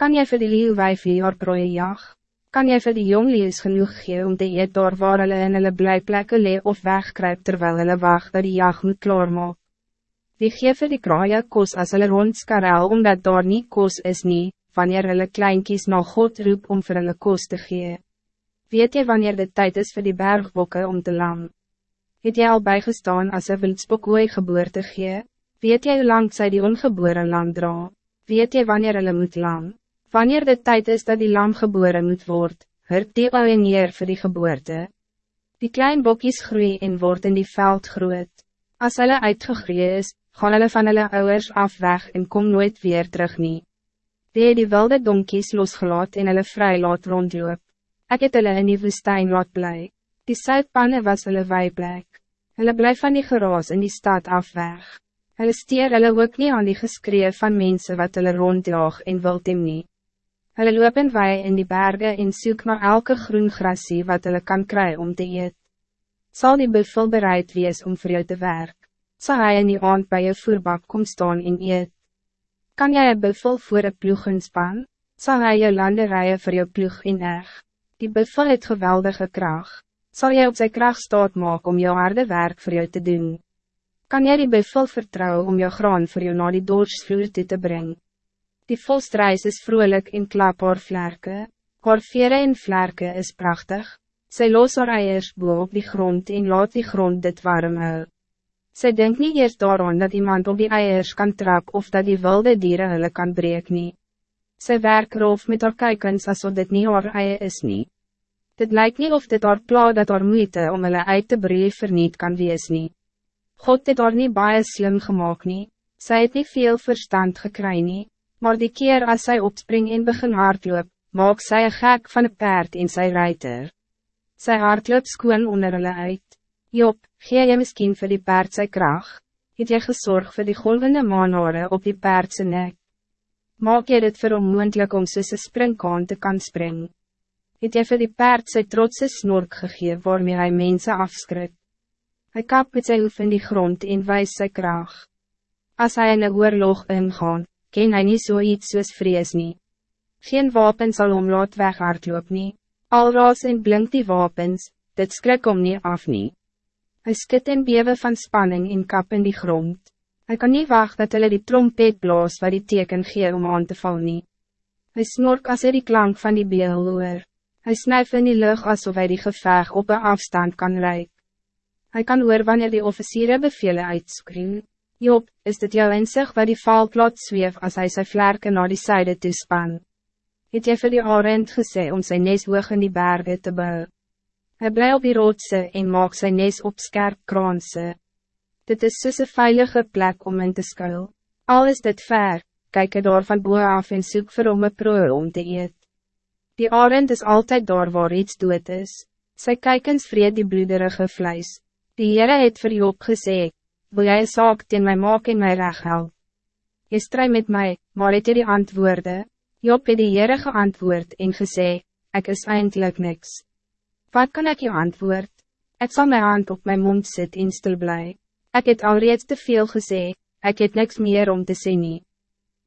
Kan jy vir die leeuwijfie haar prooi jag? Kan jy vir die jong leeuws genoeg gee om te eet daar waar hulle in hulle blijplekke lee of wegkruip terwijl hulle wacht dat die jag moet klaarmaak? Die gee vir die kraaie kos as hulle rondskarel omdat daar nie kos is nie, wanneer hulle kleinkies na God roep om vir hulle kos te gee. Weet jy wanneer de tijd is voor die bergbokken om te lam? Het jy al bijgestaan als een wildspok geboorte gee? Weet jy hoe lang zij die ongeboren lam dra? Weet jy wanneer hulle moet lam? Wanneer de tijd is dat die lam geboren moet worden, hurt die ouwe neer voor die geboorte. Die klein bokjes groei en word in die veld groot. Als hulle uitgegroeid is, gaan hulle van hulle ouders af weg en kom nooit weer terug nie. Die die wilde donkies losgelaat en hulle vry laat rondloop. Ek het hulle in die woestijn laat bly. Die suidpanne was hulle weiplek. Hulle bly van die geraas in die stad af weg. Hulle steer hulle ook nie aan die geskree van mensen wat hulle rondjaag en wilt hem nie. Hulle loop en wij in die bergen en soek naar elke groen grasie wat hulle kan kry om te eet. Zal die buffel bereid wees om voor jou te werk? Zal hij in die aand bij je voerbak kom staan en eet? Kan jij een buffel voor een ploeg inspan? Zal hij je landerijen voor jou ploeg in erg? Die buffel het geweldige kracht. Zal jij op zijn kracht staat maken om jouw harde werk voor jou te doen? Kan jij die buffel vertrouwen om jouw graan voor jou naar die doorsvloer te brengen? Die volstrijs is vrolijk in klap haar vlerke, haar vere en vlerke is prachtig, sy los haar eiers boe op die grond en laat die grond dit warm hou. Sy denk niet eerst daaraan dat iemand op die eiers kan trap of dat die wilde dieren hulle kan breek nie. Sy werk roof met haar kuikens asof dit niet haar eie is nie. Dit lijkt niet of dit haar pla dat haar moeite om hulle uit te breek verniet kan wees nie. God het haar nie baie slim gemaakt nie, sy het nie veel verstand gekry nie. Maar die keer als zij opspring en begin hardloop, maak sy een gek van een paard in sy ruiter. Sy hardloop skoon onder hulle uit. Job, gee jy miskien vir die paard sy kracht? Het jy gezorg voor die golvende maanhare op die paard sy nek? Maak jy dit vir onmoendlik om soos een springkaan te kan spring? Het jy vir die paard sy trotse snork gegee waarmee hy mense afskrik? Hy kap met sy hoef in die grond en wijs sy kracht. Als hij in een oorlog ingaan, ken hy nie so iets soos vrees nie. Geen wapen sal hom laat weghardloop nie, al raas en blink die wapens, dit skrik om nie af nie. Hy skit en bewe van spanning en kap in die grond. Hij kan niet wachten dat hulle die trompet blaas wat die teken gee om aan te val nie. Hy snork as hy die klank van die beel hoor. Hy snuif in die lucht alsof hij die geveg op een afstand kan reik. Hij kan hoor wanneer die officieren bevelen uitskreeuw. Job, is dit jou inzicht wat die valplaat zweef als hij zijn vlerken naar die zijde toespan? Het jy vir die arend gesê om zijn nes hoog in die bergen te bouwen? Hij bly op die roodse en maak zijn nes op skerp kraanse. Dit is soos een veilige plek om in te skuil. Al is dit ver, kyk hy daar van boe af en soek vir om een prooi om te eet. Die arend is altijd daar waar iets dood is. Sy kykens vreed die bloederige vlees. Die Heere het vir Job gesê, wil jij een zaak teen mij maak en my recht hel? Jy strijd met mij, maar het jy die antwoorde? Job het die Heere geantwoord en gesê, ek is eindelijk niks. Wat kan ik je antwoord? Ik zal mijn hand op mijn mond zetten en stil blij. Ik het al reeds te veel gesê, ik het niks meer om te nie.